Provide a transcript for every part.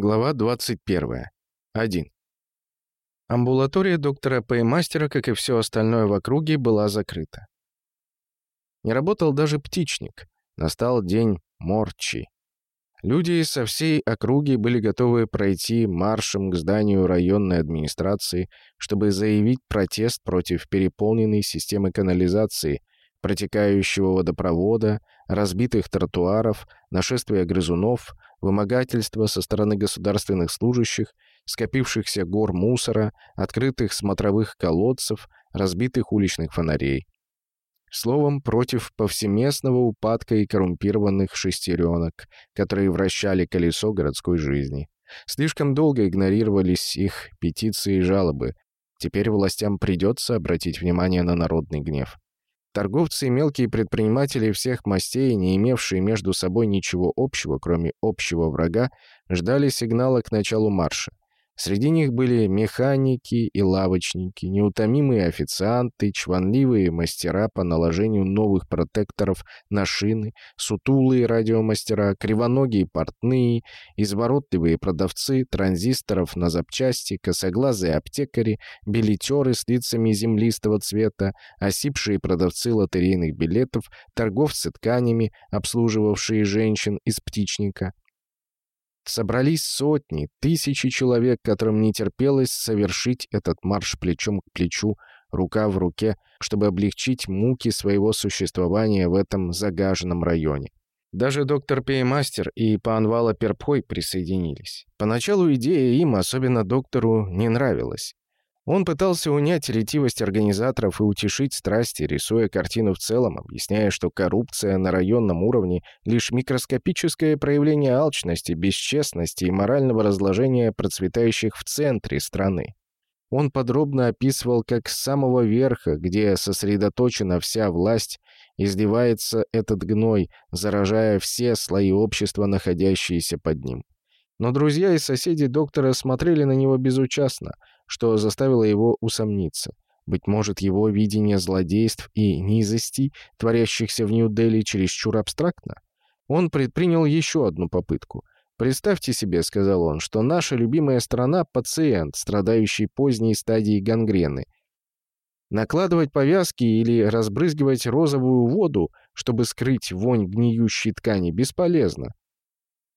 Глава 21. 1. Амбулатория доктора Пеймастера, как и все остальное в округе, была закрыта. Не работал даже птичник. Настал день Морчи. Люди со всей округи были готовы пройти маршем к зданию районной администрации, чтобы заявить протест против переполненной системы канализации, протекающего водопровода, разбитых тротуаров, нашествия грызунов, вымогательства со стороны государственных служащих, скопившихся гор мусора, открытых смотровых колодцев, разбитых уличных фонарей. Словом, против повсеместного упадка и коррумпированных шестеренок, которые вращали колесо городской жизни. Слишком долго игнорировались их петиции и жалобы. Теперь властям придется обратить внимание на народный гнев. Торговцы и мелкие предприниматели всех мастей, не имевшие между собой ничего общего, кроме общего врага, ждали сигнала к началу марша. Среди них были механики и лавочники, неутомимые официанты, чванливые мастера по наложению новых протекторов на шины, сутулые радиомастера, кривоногие портные, изворотливые продавцы транзисторов на запчасти, косоглазые аптекари, билетеры с лицами землистого цвета, осипшие продавцы лотерейных билетов, торговцы тканями, обслуживавшие женщин из птичника, Собрались сотни, тысячи человек, которым не терпелось совершить этот марш плечом к плечу, рука в руке, чтобы облегчить муки своего существования в этом загаженном районе. Даже доктор Пеймастер и Панвала Перпхой присоединились. Поначалу идея им, особенно доктору, не нравилась. Он пытался унять ретивость организаторов и утешить страсти, рисуя картину в целом, объясняя, что коррупция на районном уровне — лишь микроскопическое проявление алчности, бесчестности и морального разложения процветающих в центре страны. Он подробно описывал, как с самого верха, где сосредоточена вся власть, издевается этот гной, заражая все слои общества, находящиеся под ним. Но друзья и соседи доктора смотрели на него безучастно — что заставило его усомниться. Быть может, его видение злодейств и низостей, творящихся в Нью-Дели, чересчур абстрактно? Он предпринял еще одну попытку. «Представьте себе», — сказал он, — «что наша любимая страна — пациент, страдающий поздней стадией гангрены. Накладывать повязки или разбрызгивать розовую воду, чтобы скрыть вонь гниющей ткани, бесполезно.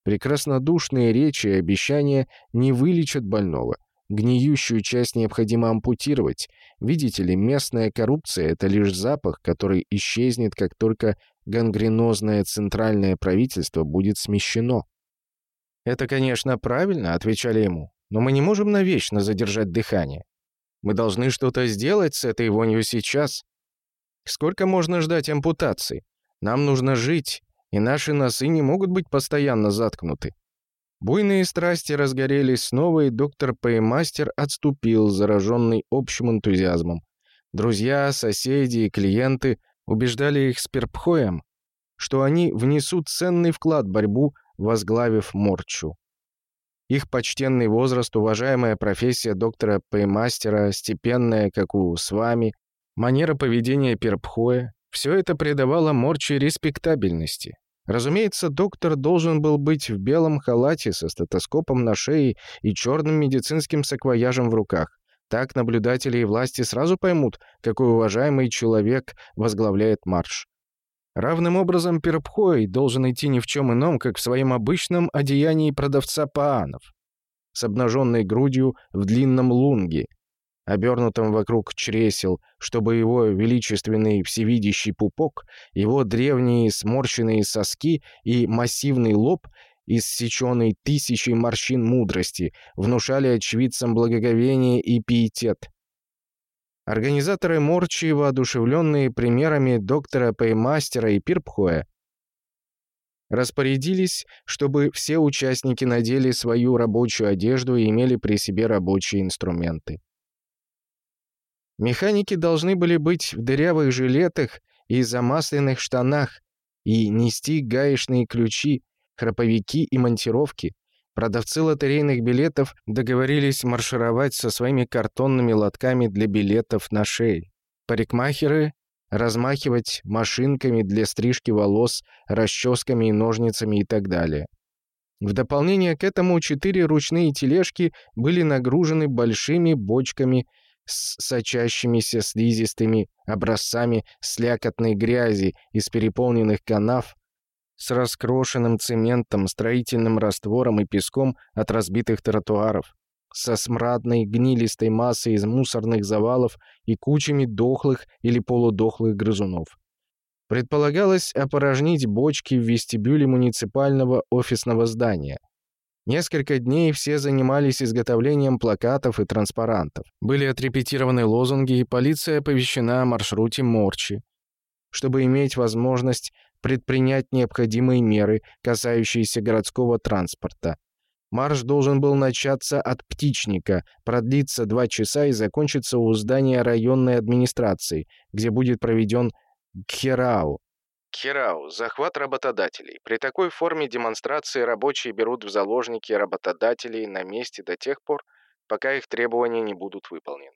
Прекраснодушные речи и обещания не вылечат больного. Гниющую часть необходимо ампутировать. Видите ли, местная коррупция — это лишь запах, который исчезнет, как только гангренозное центральное правительство будет смещено. «Это, конечно, правильно», — отвечали ему, «но мы не можем навечно задержать дыхание. Мы должны что-то сделать с этой вонью сейчас. Сколько можно ждать ампутации? Нам нужно жить, и наши носы не могут быть постоянно заткнуты. Буйные страсти разгорелись снова, и доктор Пеймастер отступил, зараженный общим энтузиазмом. Друзья, соседи и клиенты убеждали их с Перпхоем, что они внесут ценный вклад в борьбу, возглавив Морчу. Их почтенный возраст, уважаемая профессия доктора Пеймастера, степенная, как у с вами, манера поведения Перпхоя — все это придавало Морче респектабельности. Разумеется, доктор должен был быть в белом халате со стетоскопом на шее и черным медицинским саквояжем в руках. Так наблюдатели и власти сразу поймут, какой уважаемый человек возглавляет марш. Равным образом Перпхой должен идти ни в чем ином, как в своем обычном одеянии продавца паанов, с обнаженной грудью в длинном лунге, обернутом вокруг чресел, чтобы его величественный всевидящий пупок, его древние сморщенные соски и массивный лоб, иссеченный тысячей морщин мудрости, внушали очевидцам благоговение и пиетет. Организаторы Морчи, воодушевленные примерами доктора Пеймастера и Пирпхоя, распорядились, чтобы все участники надели свою рабочую одежду и имели при себе рабочие инструменты. Механики должны были быть в дырявых жилетах и замасленных штанах и нести гаечные ключи, храповики и монтировки. Продавцы лотерейных билетов договорились маршировать со своими картонными лотками для билетов на шее. Парикмахеры размахивать машинками для стрижки волос, расческами и ножницами и так далее. В дополнение к этому четыре ручные тележки были нагружены большими бочками с сочащимися слизистыми образцами слякотной грязи из переполненных канав, с раскрошенным цементом, строительным раствором и песком от разбитых тротуаров, со смрадной гнилистой массой из мусорных завалов и кучами дохлых или полудохлых грызунов. Предполагалось опорожнить бочки в вестибюле муниципального офисного здания. Несколько дней все занимались изготовлением плакатов и транспарантов. Были отрепетированы лозунги, и полиция оповещена о маршруте Морчи, чтобы иметь возможность предпринять необходимые меры, касающиеся городского транспорта. Марш должен был начаться от птичника, продлиться два часа и закончиться у здания районной администрации, где будет проведен Кхерау. Кхерау – захват работодателей. При такой форме демонстрации рабочие берут в заложники работодателей на месте до тех пор, пока их требования не будут выполнены.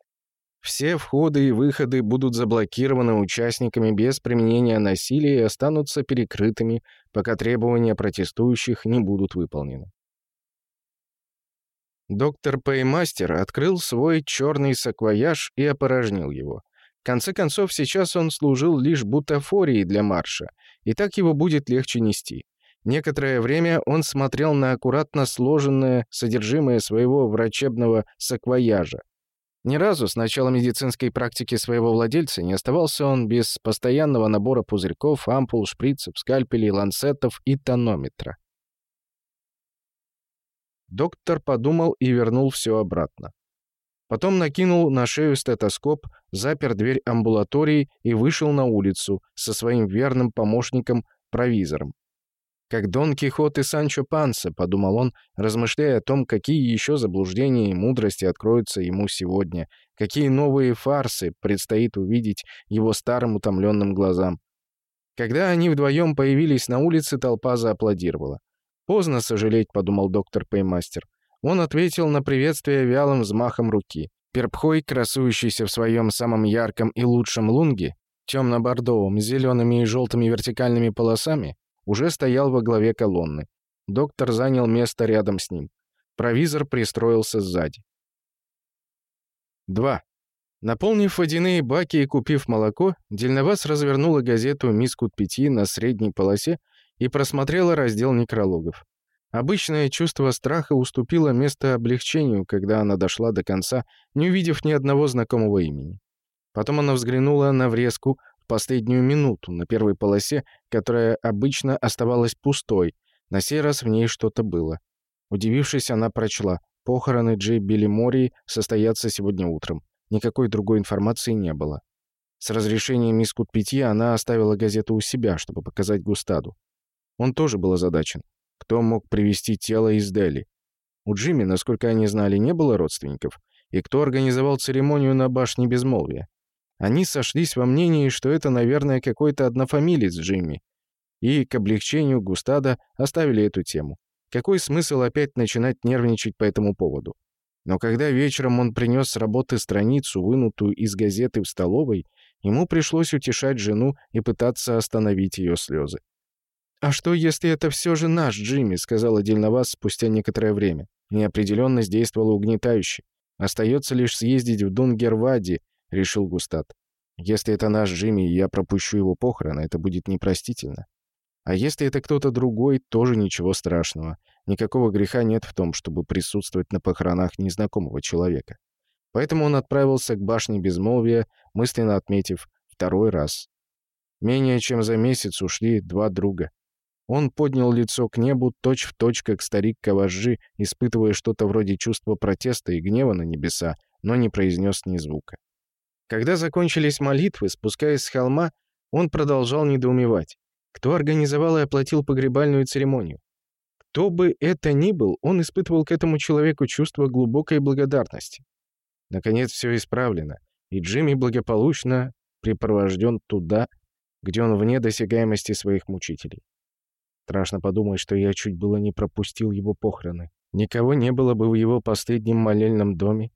Все входы и выходы будут заблокированы участниками без применения насилия и останутся перекрытыми, пока требования протестующих не будут выполнены. Доктор Пеймастер открыл свой черный саквояж и опорожнил его – конце концов, сейчас он служил лишь бутафорией для марша, и так его будет легче нести. Некоторое время он смотрел на аккуратно сложенное содержимое своего врачебного саквояжа. Ни разу с начала медицинской практики своего владельца не оставался он без постоянного набора пузырьков, ампул, шприцев, скальпелей, ланцетов и тонометра. Доктор подумал и вернул все обратно. Потом накинул на шею стетоскоп, запер дверь амбулатории и вышел на улицу со своим верным помощником-провизором. «Как Дон Кихот и Санчо Панса», — подумал он, размышляя о том, какие еще заблуждения и мудрости откроются ему сегодня, какие новые фарсы предстоит увидеть его старым утомленным глазам. Когда они вдвоем появились на улице, толпа зааплодировала. «Поздно сожалеть», — подумал доктор Пеймастер. Он ответил на приветствие вялым взмахом руки. Перпхой, красующийся в своем самом ярком и лучшем лунге, темно-бордовом, с зелеными и желтыми вертикальными полосами, уже стоял во главе колонны. Доктор занял место рядом с ним. Провизор пристроился сзади. 2. Наполнив водяные баки и купив молоко, Дельновас развернула газету «Мискут пяти» на средней полосе и просмотрела раздел некрологов. Обычное чувство страха уступило место облегчению, когда она дошла до конца, не увидев ни одного знакомого имени. Потом она взглянула на врезку в последнюю минуту на первой полосе, которая обычно оставалась пустой. На сей раз в ней что-то было. Удивившись, она прочла. Похороны Джей Билли Мори состоятся сегодня утром. Никакой другой информации не было. С разрешения мисс Кутпяти она оставила газету у себя, чтобы показать Густаду. Он тоже был озадачен. Кто мог привезти тело из Дели? У Джимми, насколько они знали, не было родственников. И кто организовал церемонию на башне Безмолвия? Они сошлись во мнении, что это, наверное, какой-то однофамилец Джимми. И к облегчению Густада оставили эту тему. Какой смысл опять начинать нервничать по этому поводу? Но когда вечером он принес с работы страницу, вынутую из газеты в столовой, ему пришлось утешать жену и пытаться остановить ее слезы. «А что, если это все же наш Джимми?» — сказала Дельновас спустя некоторое время. Неопределенность действовала угнетающе. «Остается лишь съездить в Дунгервади», — решил Густат. «Если это наш Джимми, и я пропущу его похороны, это будет непростительно. А если это кто-то другой, тоже ничего страшного. Никакого греха нет в том, чтобы присутствовать на похоронах незнакомого человека. Поэтому он отправился к башне Безмолвия, мысленно отметив второй раз. Менее чем за месяц ушли два друга. Он поднял лицо к небу, точь-в-точь, точь, как старик Каважи, испытывая что-то вроде чувства протеста и гнева на небеса, но не произнес ни звука. Когда закончились молитвы, спускаясь с холма, он продолжал недоумевать. Кто организовал и оплатил погребальную церемонию? Кто бы это ни был, он испытывал к этому человеку чувство глубокой благодарности. Наконец все исправлено, и Джимми благополучно припровожден туда, где он вне досягаемости своих мучителей. Страшно подумать, что я чуть было не пропустил его похороны. Никого не было бы в его последнем молельном доме.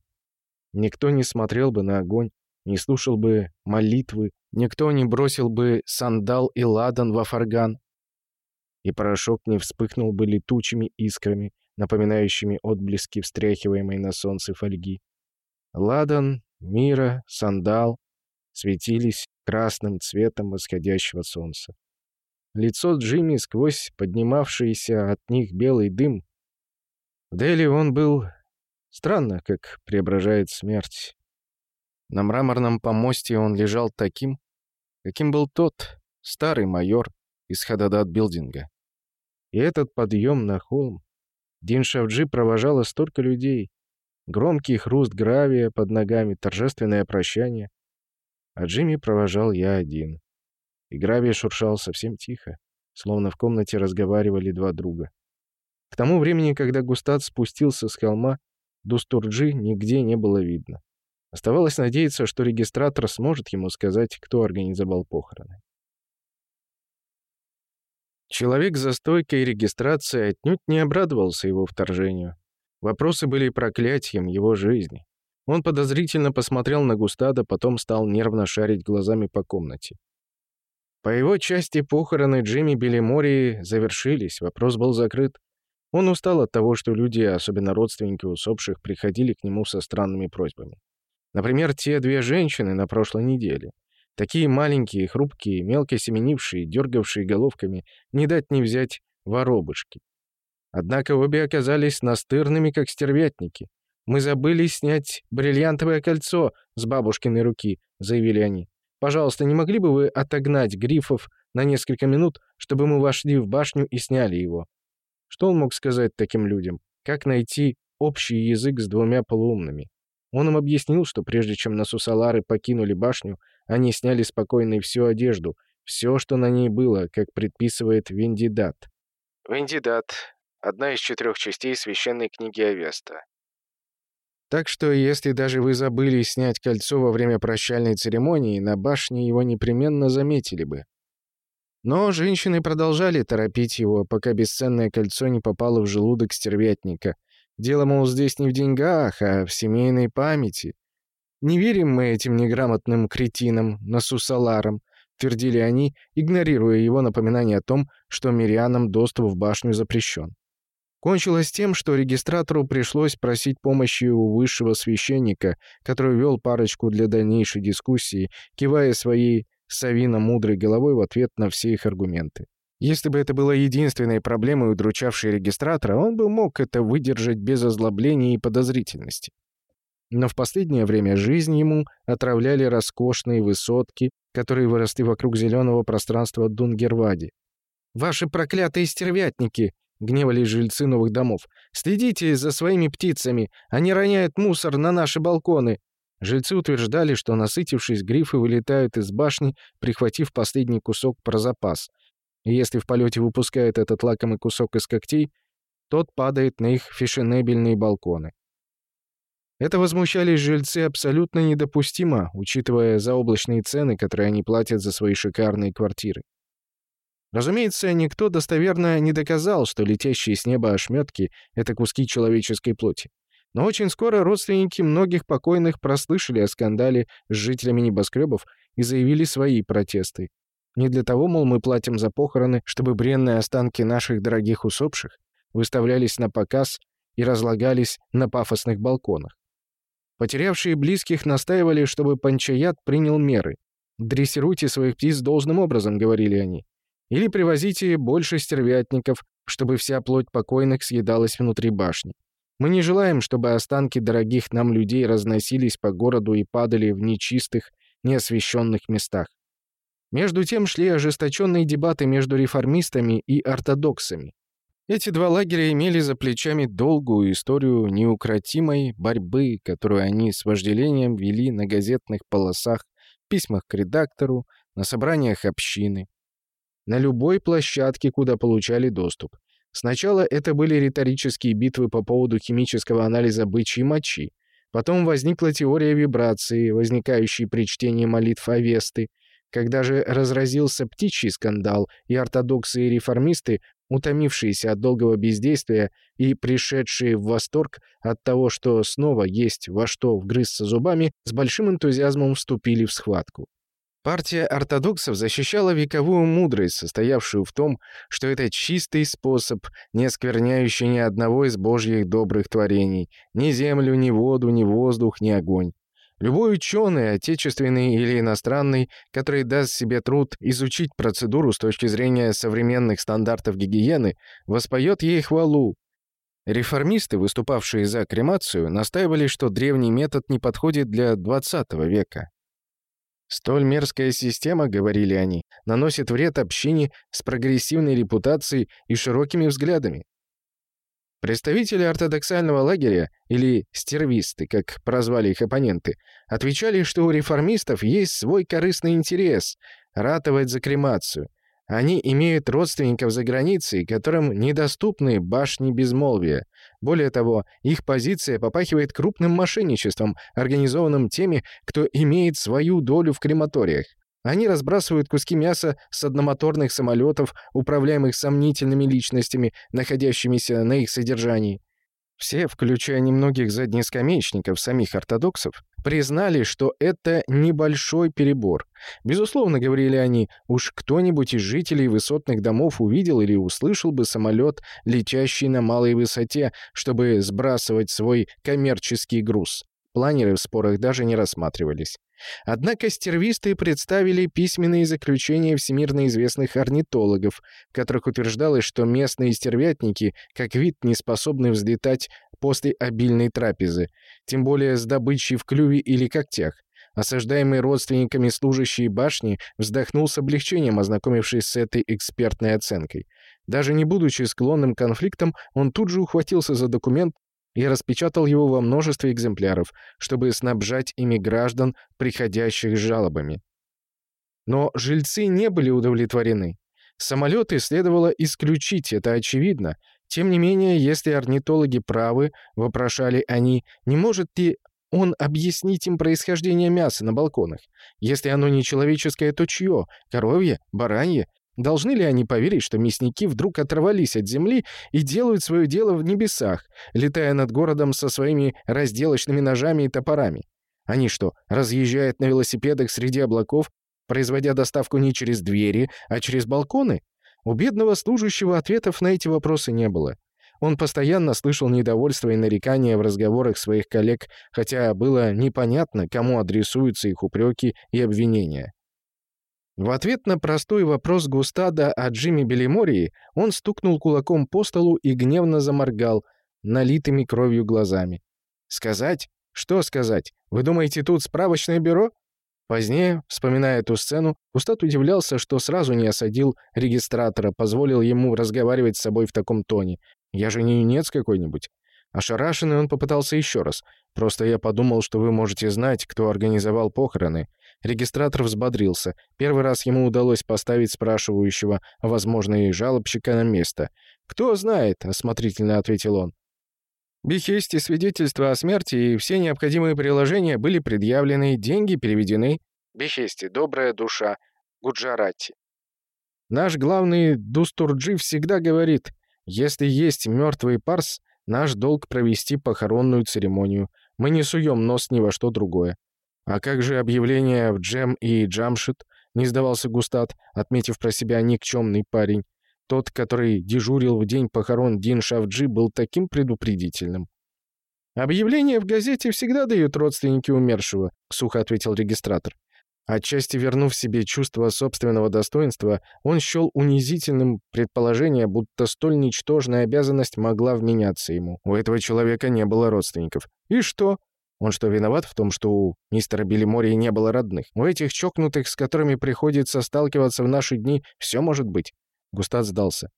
Никто не смотрел бы на огонь, не слушал бы молитвы, никто не бросил бы сандал и ладан в афарган. и порошок не вспыхнул бы летучими искрами, напоминающими отблески встряхиваемой на солнце фольги. Ладан, мира, сандал светились красным цветом восходящего солнца. Лицо Джимми сквозь поднимавшийся от них белый дым. В Дели он был странно, как преображает смерть. На мраморном помосте он лежал таким, каким был тот старый майор из Хададат-билдинга. И этот подъем на холм. Дин Шавджи провожала столько людей. Громкий хруст гравия под ногами, торжественное прощание. А Джимми провожал я один. И гравий шуршал совсем тихо, словно в комнате разговаривали два друга. К тому времени, когда Густат спустился с холма, Дустурджи нигде не было видно. Оставалось надеяться, что регистратор сможет ему сказать, кто организовал похороны. Человек за стойкой регистрации отнюдь не обрадовался его вторжению. Вопросы были проклятием его жизни. Он подозрительно посмотрел на Густада, потом стал нервно шарить глазами по комнате. По его части похороны Джимми Белимори завершились, вопрос был закрыт. Он устал от того, что люди, особенно родственники усопших, приходили к нему со странными просьбами. Например, те две женщины на прошлой неделе. Такие маленькие, хрупкие, мелко семенившие, дергавшие головками, не дать не взять воробушки. Однако обе оказались настырными, как стервятники. «Мы забыли снять бриллиантовое кольцо с бабушкиной руки», — заявили они. «Пожалуйста, не могли бы вы отогнать грифов на несколько минут, чтобы мы вошли в башню и сняли его?» Что он мог сказать таким людям? Как найти общий язык с двумя полуумными? Он им объяснил, что прежде чем Насусалары покинули башню, они сняли спокойно всю одежду, все, что на ней было, как предписывает Вендидат. Вендидат — одна из четырех частей священной книги Авеста. Так что, если даже вы забыли снять кольцо во время прощальной церемонии, на башне его непременно заметили бы. Но женщины продолжали торопить его, пока бесценное кольцо не попало в желудок стервятника — Дело, мол, здесь не в деньгах, а в семейной памяти. Не верим мы этим неграмотным кретинам, насусаларам, твердили они, игнорируя его напоминание о том, что мирянам доступ в башню запрещен. Кончилось тем, что регистратору пришлось просить помощи у высшего священника, который вел парочку для дальнейшей дискуссии, кивая своей совино-мудрой головой в ответ на все их аргументы. Если бы это было единственной проблемой, удручавшей регистратора, он бы мог это выдержать без озлобления и подозрительности. Но в последнее время жизнь ему отравляли роскошные высотки, которые выросли вокруг зеленого пространства Дунгервади. «Ваши проклятые стервятники!» — гневались жильцы новых домов. «Следите за своими птицами! Они роняют мусор на наши балконы!» Жильцы утверждали, что, насытившись, грифы вылетают из башни, прихватив последний кусок про запас, и если в полете выпускает этот лакомый кусок из когтей, тот падает на их фешенебельные балконы. Это возмущались жильцы абсолютно недопустимо, учитывая заоблачные цены, которые они платят за свои шикарные квартиры. Разумеется, никто достоверно не доказал, что летящие с неба ошметки — это куски человеческой плоти. Но очень скоро родственники многих покойных прослышали о скандале с жителями небоскребов и заявили свои протесты. Не для того, мол, мы платим за похороны, чтобы бренные останки наших дорогих усопших выставлялись на показ и разлагались на пафосных балконах. Потерявшие близких настаивали, чтобы Панчаят принял меры. «Дрессируйте своих птиц должным образом», — говорили они. «Или привозите больше стервятников, чтобы вся плоть покойных съедалась внутри башни. Мы не желаем, чтобы останки дорогих нам людей разносились по городу и падали в нечистых, неосвещенных местах. Между тем шли ожесточенные дебаты между реформистами и ортодоксами. Эти два лагеря имели за плечами долгую историю неукротимой борьбы, которую они с вожделением вели на газетных полосах, письмах к редактору, на собраниях общины, на любой площадке, куда получали доступ. Сначала это были риторические битвы по поводу химического анализа бычьей мочи. Потом возникла теория вибрации, возникающей при чтении молитв Авесты, когда же разразился птичий скандал, и ортодоксы и реформисты, утомившиеся от долгого бездействия и пришедшие в восторг от того, что снова есть во что вгрызться зубами, с большим энтузиазмом вступили в схватку. Партия ортодоксов защищала вековую мудрость, состоявшую в том, что это чистый способ, не оскверняющий ни одного из божьих добрых творений, ни землю, ни воду, ни воздух, ни огонь. Любой ученый, отечественный или иностранный, который даст себе труд изучить процедуру с точки зрения современных стандартов гигиены, воспоет ей хвалу. Реформисты, выступавшие за кремацию, настаивали, что древний метод не подходит для XX века. Столь мерзкая система, говорили они, наносит вред общине с прогрессивной репутацией и широкими взглядами. Представители ортодоксального лагеря, или стервисты, как прозвали их оппоненты, отвечали, что у реформистов есть свой корыстный интерес – ратовать за кремацию. Они имеют родственников за границей, которым недоступны башни безмолвия. Более того, их позиция попахивает крупным мошенничеством, организованным теми, кто имеет свою долю в крематориях. Они разбрасывают куски мяса с одномоторных самолетов, управляемых сомнительными личностями, находящимися на их содержании. Все, включая немногих заднескамеечников, самих ортодоксов, признали, что это небольшой перебор. Безусловно, говорили они, уж кто-нибудь из жителей высотных домов увидел или услышал бы самолет, летящий на малой высоте, чтобы сбрасывать свой коммерческий груз. Планеры в спорах даже не рассматривались. Однако стервисты представили письменные заключения всемирно известных орнитологов, в которых утверждалось, что местные стервятники как вид не способны взлетать после обильной трапезы, тем более с добычей в клюве или когтях. Осаждаемый родственниками служащий башни вздохнул с облегчением, ознакомившись с этой экспертной оценкой. Даже не будучи склонным к конфликтам, он тут же ухватился за документ, и распечатал его во множестве экземпляров, чтобы снабжать ими граждан, приходящих с жалобами. Но жильцы не были удовлетворены. Самолеты следовало исключить, это очевидно. Тем не менее, если орнитологи правы, вопрошали они, не может ли он объяснить им происхождение мяса на балконах? Если оно не человеческое, то чье? Коровье? Баранье? Должны ли они поверить, что мясники вдруг оторвались от земли и делают свое дело в небесах, летая над городом со своими разделочными ножами и топорами? Они что, разъезжают на велосипедах среди облаков, производя доставку не через двери, а через балконы? У бедного служащего ответов на эти вопросы не было. Он постоянно слышал недовольство и нарекания в разговорах своих коллег, хотя было непонятно, кому адресуются их упреки и обвинения. В ответ на простой вопрос Густада о Джимми Белимории он стукнул кулаком по столу и гневно заморгал, налитыми кровью глазами. «Сказать? Что сказать? Вы думаете, тут справочное бюро?» Позднее, вспоминая эту сцену, Густат удивлялся, что сразу не осадил регистратора, позволил ему разговаривать с собой в таком тоне. «Я же не юнец какой-нибудь». Ошарашенный он попытался еще раз. «Просто я подумал, что вы можете знать, кто организовал похороны. Регистратор взбодрился. Первый раз ему удалось поставить спрашивающего, возможно, и жалобщика на место. «Кто знает», — осмотрительно ответил он. Бехести свидетельства о смерти и все необходимые приложения были предъявлены, деньги переведены. Бехести, добрая душа, Гуджарати. Наш главный Дустурджи всегда говорит, если есть мертвый парс, наш долг провести похоронную церемонию. Мы не суем нос ни во что другое. «А как же объявление в Джем и Джамшит?» — не сдавался Густат, отметив про себя никчемный парень. Тот, который дежурил в день похорон Дин Шавджи, был таким предупредительным. «Объявление в газете всегда дают родственники умершего», — сухо ответил регистратор. Отчасти вернув себе чувство собственного достоинства, он счел унизительным предположение, будто столь ничтожная обязанность могла вменяться ему. У этого человека не было родственников. И что? Он что, виноват в том, что у мистера Белимории не было родных? У этих чокнутых, с которыми приходится сталкиваться в наши дни, все может быть. Густат сдался.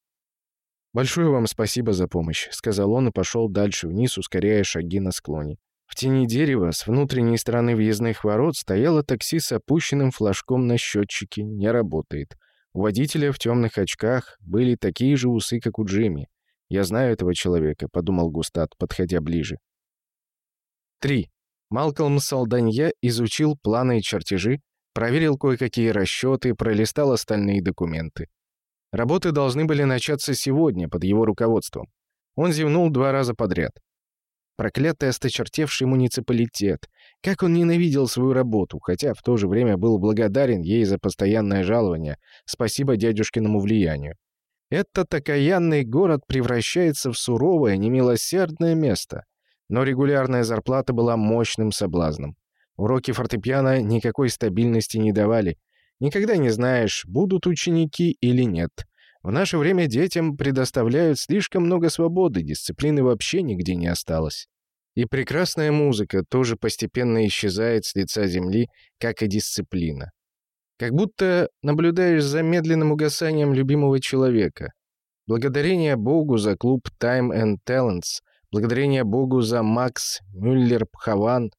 «Большое вам спасибо за помощь», — сказал он и пошел дальше вниз, ускоряя шаги на склоне. В тени дерева с внутренней стороны въездных ворот стояло такси с опущенным флажком на счетчике. Не работает. У водителя в темных очках были такие же усы, как у Джимми. «Я знаю этого человека», — подумал Густат, подходя ближе. 3. Малкольм Салданье изучил планы и чертежи, проверил кое-какие расчеты, пролистал остальные документы. Работы должны были начаться сегодня под его руководством. Он зевнул два раза подряд. проклятый осточертевший муниципалитет. Как он ненавидел свою работу, хотя в то же время был благодарен ей за постоянное жалование. Спасибо дядюшкиному влиянию. Этот окаянный город превращается в суровое, немилосердное место. Но регулярная зарплата была мощным соблазном. Уроки фортепиано никакой стабильности не давали. Никогда не знаешь, будут ученики или нет. В наше время детям предоставляют слишком много свободы, дисциплины вообще нигде не осталось. И прекрасная музыка тоже постепенно исчезает с лица земли, как и дисциплина. Как будто наблюдаешь за медленным угасанием любимого человека. Благодарение Богу за клуб Time and Talents, благодарение Богу за Макс Мюллер Пхаван,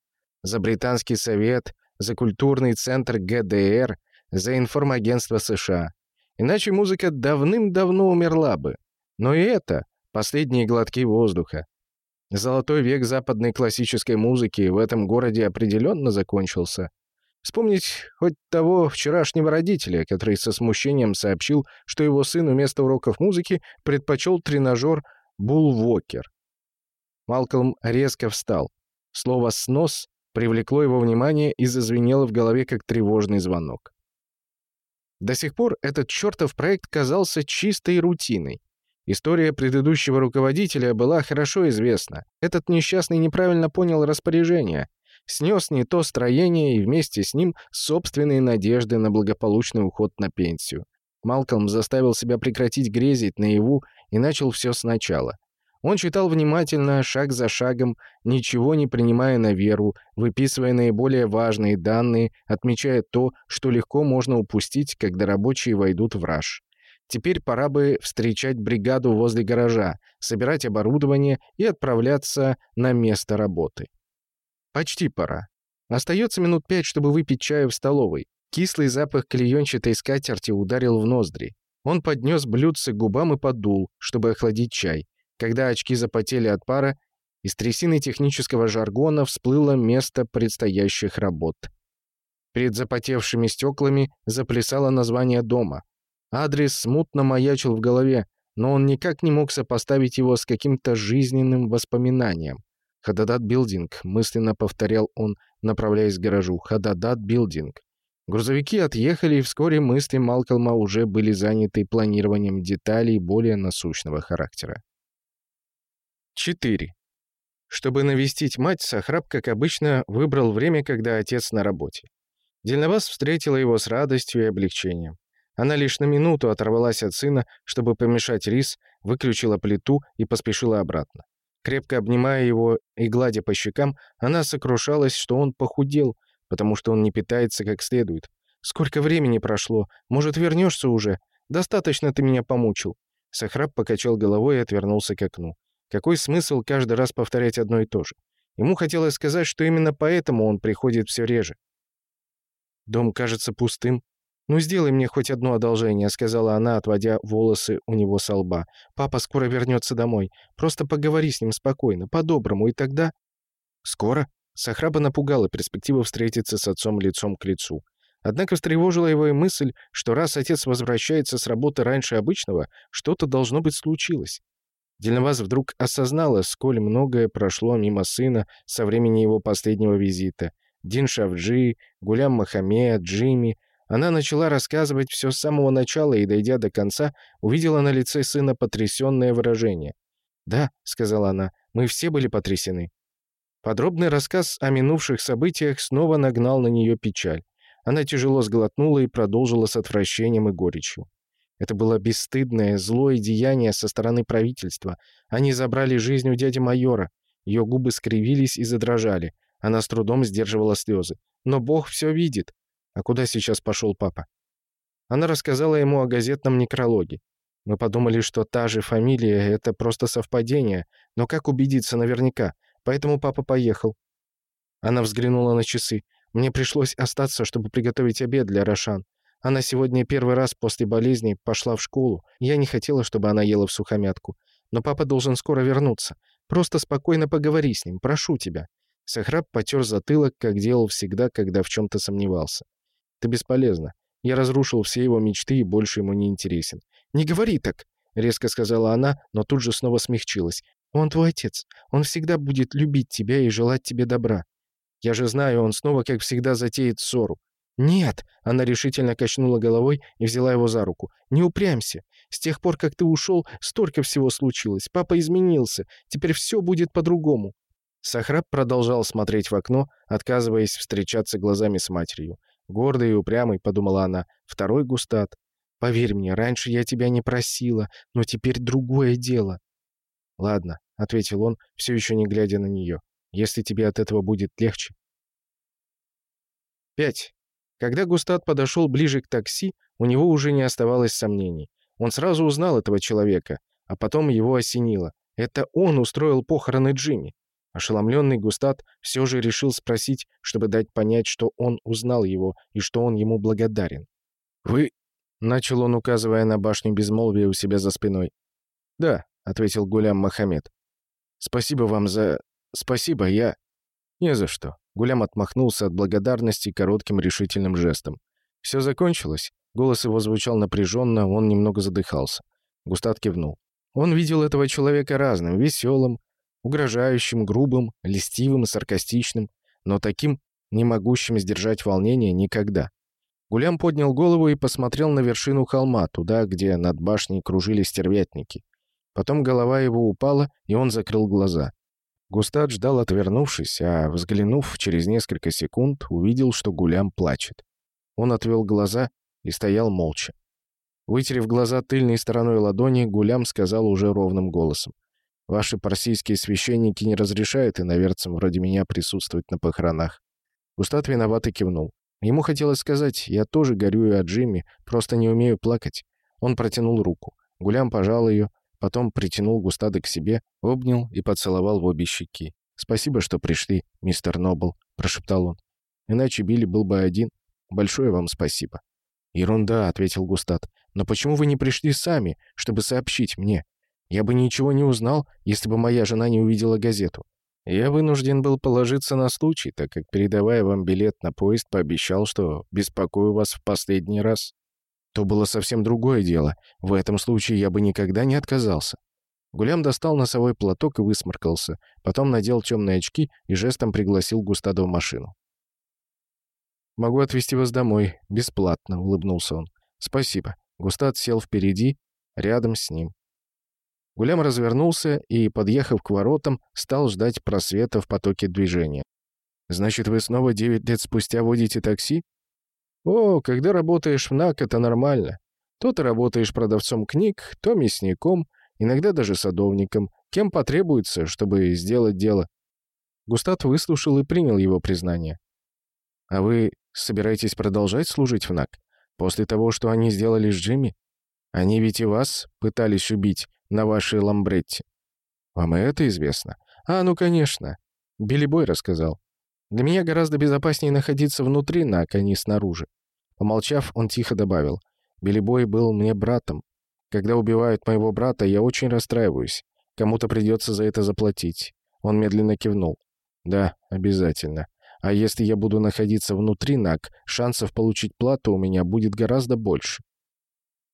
за Британский совет, за культурный центр ГДР, за информагентство США. Иначе музыка давным-давно умерла бы. Но и это — последние глотки воздуха. Золотой век западной классической музыки в этом городе определенно закончился. Вспомнить хоть того вчерашнего родителя, который со смущением сообщил, что его сын вместо уроков музыки предпочел тренажер «Булл-Вокер». Малкольм резко встал. Слово «снос» привлекло его внимание и зазвенело в голове, как тревожный звонок. До сих пор этот чертов проект казался чистой рутиной. История предыдущего руководителя была хорошо известна. Этот несчастный неправильно понял распоряжение, снес не то строение и вместе с ним собственные надежды на благополучный уход на пенсию. Малкольм заставил себя прекратить грезить наяву и начал все сначала. Он читал внимательно, шаг за шагом, ничего не принимая на веру, выписывая наиболее важные данные, отмечая то, что легко можно упустить, когда рабочие войдут в раж. Теперь пора бы встречать бригаду возле гаража, собирать оборудование и отправляться на место работы. Почти пора. Остается минут пять, чтобы выпить чаю в столовой. Кислый запах клеенчатой скатерти ударил в ноздри. Он поднес блюдце к губам и подул, чтобы охладить чай. Когда очки запотели от пара, из трясины технического жаргона всплыло место предстоящих работ. Перед запотевшими стеклами заплясало название дома. Адрес смутно маячил в голове, но он никак не мог сопоставить его с каким-то жизненным воспоминанием. «Хададат Билдинг», — мысленно повторял он, направляясь к гаражу. «Хададат Билдинг». Грузовики отъехали, и вскоре мысли Малкольма уже были заняты планированием деталей более насущного характера. 4. Чтобы навестить мать, Сахраб, как обычно, выбрал время, когда отец на работе. Дельновас встретила его с радостью и облегчением. Она лишь на минуту оторвалась от сына, чтобы помешать рис, выключила плиту и поспешила обратно. Крепко обнимая его и гладя по щекам, она сокрушалась, что он похудел, потому что он не питается как следует. «Сколько времени прошло? Может, вернешься уже? Достаточно ты меня помучил». Сахраб покачал головой и отвернулся к окну. Какой смысл каждый раз повторять одно и то же? Ему хотелось сказать, что именно поэтому он приходит все реже. Дом кажется пустым. «Ну, сделай мне хоть одно одолжение», — сказала она, отводя волосы у него со лба. «Папа скоро вернется домой. Просто поговори с ним спокойно, по-доброму, и тогда...» «Скоро?» Сахраба напугала перспектива встретиться с отцом лицом к лицу. Однако встревожила его и мысль, что раз отец возвращается с работы раньше обычного, что-то должно быть случилось. Дельноваз вдруг осознала, сколь многое прошло мимо сына со времени его последнего визита. Дин Шавджи, Гулям Махамед, Джимми. Она начала рассказывать все с самого начала и, дойдя до конца, увидела на лице сына потрясенное выражение. «Да», — сказала она, — «мы все были потрясены». Подробный рассказ о минувших событиях снова нагнал на нее печаль. Она тяжело сглотнула и продолжила с отвращением и горечью. Это было бесстыдное, злое деяние со стороны правительства. Они забрали жизнь у дяди майора. Ее губы скривились и задрожали. Она с трудом сдерживала слезы. Но Бог все видит. А куда сейчас пошел папа? Она рассказала ему о газетном некрологе. Мы подумали, что та же фамилия — это просто совпадение. Но как убедиться наверняка? Поэтому папа поехал. Она взглянула на часы. Мне пришлось остаться, чтобы приготовить обед для Рошан. Она сегодня первый раз после болезни пошла в школу. Я не хотела, чтобы она ела в сухомятку. Но папа должен скоро вернуться. Просто спокойно поговори с ним, прошу тебя». Сахраб потер затылок, как делал всегда, когда в чем-то сомневался. «Ты бесполезна. Я разрушил все его мечты и больше ему не интересен». «Не говори так!» — резко сказала она, но тут же снова смягчилась. Он твой отец. Он всегда будет любить тебя и желать тебе добра. Я же знаю, он снова, как всегда, затеет ссору. «Нет!» — она решительно качнула головой и взяла его за руку. «Не упрямься. С тех пор, как ты ушел, столько всего случилось. Папа изменился. Теперь все будет по-другому». Сахраб продолжал смотреть в окно, отказываясь встречаться глазами с матерью. «Гордый и упрямый», — подумала она, — «второй густат. Поверь мне, раньше я тебя не просила, но теперь другое дело». «Ладно», — ответил он, все еще не глядя на нее, — «если тебе от этого будет легче». Пять. Когда Густат подошел ближе к такси, у него уже не оставалось сомнений. Он сразу узнал этого человека, а потом его осенило. Это он устроил похороны Джимми. Ошеломленный Густат все же решил спросить, чтобы дать понять, что он узнал его и что он ему благодарен. «Вы...» — начал он, указывая на башню безмолвия у себя за спиной. «Да», — ответил Гулям Мохаммед. «Спасибо вам за... Спасибо, я...» «Не за что». Гулям отмахнулся от благодарности коротким решительным жестом. «Все закончилось?» Голос его звучал напряженно, он немного задыхался. Густат кивнул. Он видел этого человека разным, веселым, угрожающим, грубым, льстивым, саркастичным, но таким, не могущим сдержать волнение никогда. Гулям поднял голову и посмотрел на вершину холма, туда, где над башней кружили стервятники. Потом голова его упала, и он закрыл глаза. Густат ждал, отвернувшись, а, взглянув через несколько секунд, увидел, что Гулям плачет. Он отвел глаза и стоял молча. Вытерев глаза тыльной стороной ладони, Гулям сказал уже ровным голосом. «Ваши парсийские священники не разрешают иноверцам вроде меня присутствовать на похоронах». Густат виновато кивнул. Ему хотелось сказать, «Я тоже горюю о Джимми, просто не умею плакать». Он протянул руку. Гулям пожал ее, Потом притянул Густада к себе, обнял и поцеловал в обе щеки. «Спасибо, что пришли, мистер Нобл», — прошептал он. «Иначе Билли был бы один. Большое вам спасибо». «Ерунда», — ответил Густад. «Но почему вы не пришли сами, чтобы сообщить мне? Я бы ничего не узнал, если бы моя жена не увидела газету. Я вынужден был положиться на случай, так как, передавая вам билет на поезд, пообещал, что беспокою вас в последний раз» то было совсем другое дело. В этом случае я бы никогда не отказался. Гулям достал носовой платок и высморкался, потом надел темные очки и жестом пригласил Густада в машину. «Могу отвезти вас домой. Бесплатно», — улыбнулся он. «Спасибо». Густад сел впереди, рядом с ним. Гулям развернулся и, подъехав к воротам, стал ждать просвета в потоке движения. «Значит, вы снова девять лет спустя водите такси?» О, когда работаешь в НАК, это нормально. То ты работаешь продавцом книг, то мясником, иногда даже садовником, кем потребуется, чтобы сделать дело. Густат выслушал и принял его признание. «А вы собираетесь продолжать служить в НАК? После того, что они сделали с Джимми? Они ведь и вас пытались убить на вашей ламбретте. Вам и это известно? А, ну, конечно. Билли Бой рассказал. Для меня гораздо безопаснее находиться внутри НАК, а не снаружи. Помолчав, он тихо добавил. «Белебой был мне братом. Когда убивают моего брата, я очень расстраиваюсь. Кому-то придется за это заплатить». Он медленно кивнул. «Да, обязательно. А если я буду находиться внутри НАК, шансов получить плату у меня будет гораздо больше».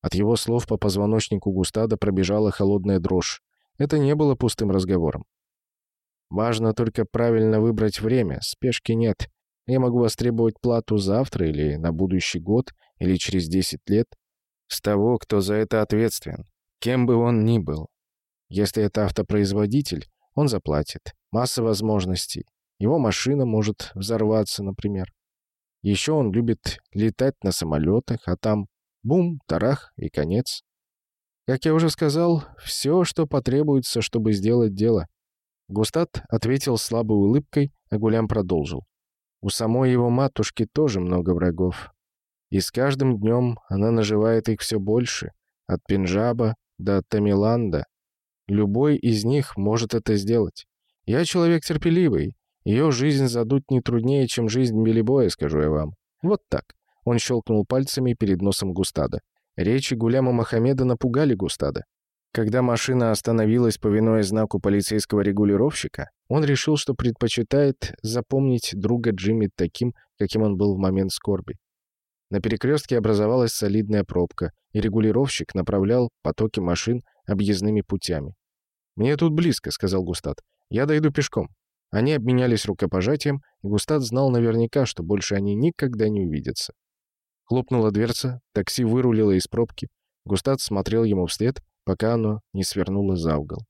От его слов по позвоночнику Густада пробежала холодная дрожь. Это не было пустым разговором. Важно только правильно выбрать время, спешки нет. Я могу востребовать плату завтра или на будущий год, или через 10 лет. С того, кто за это ответственен, кем бы он ни был. Если это автопроизводитель, он заплатит. Масса возможностей. Его машина может взорваться, например. Еще он любит летать на самолетах, а там бум, тарах и конец. Как я уже сказал, все, что потребуется, чтобы сделать дело. Густат ответил слабой улыбкой, а Гулям продолжил. У самой его матушки тоже много врагов. И с каждым днем она наживает их все больше, от Пенджаба до Тамиланда. Любой из них может это сделать. Я человек терпеливый. Ее жизнь задуть не труднее, чем жизнь Белибоя, скажу я вам. Вот так. Он щелкнул пальцами перед носом Густада. Речи Гуляма Мохаммеда напугали Густада. Когда машина остановилась, повинуясь знаку полицейского регулировщика, он решил, что предпочитает запомнить друга Джимми таким, каким он был в момент скорби. На перекрестке образовалась солидная пробка, и регулировщик направлял потоки машин объездными путями. «Мне тут близко», — сказал Густат. «Я дойду пешком». Они обменялись рукопожатием, и Густат знал наверняка, что больше они никогда не увидятся. Хлопнула дверца, такси вырулило из пробки. Густат смотрел ему вслед, пока оно не свернуло за угол.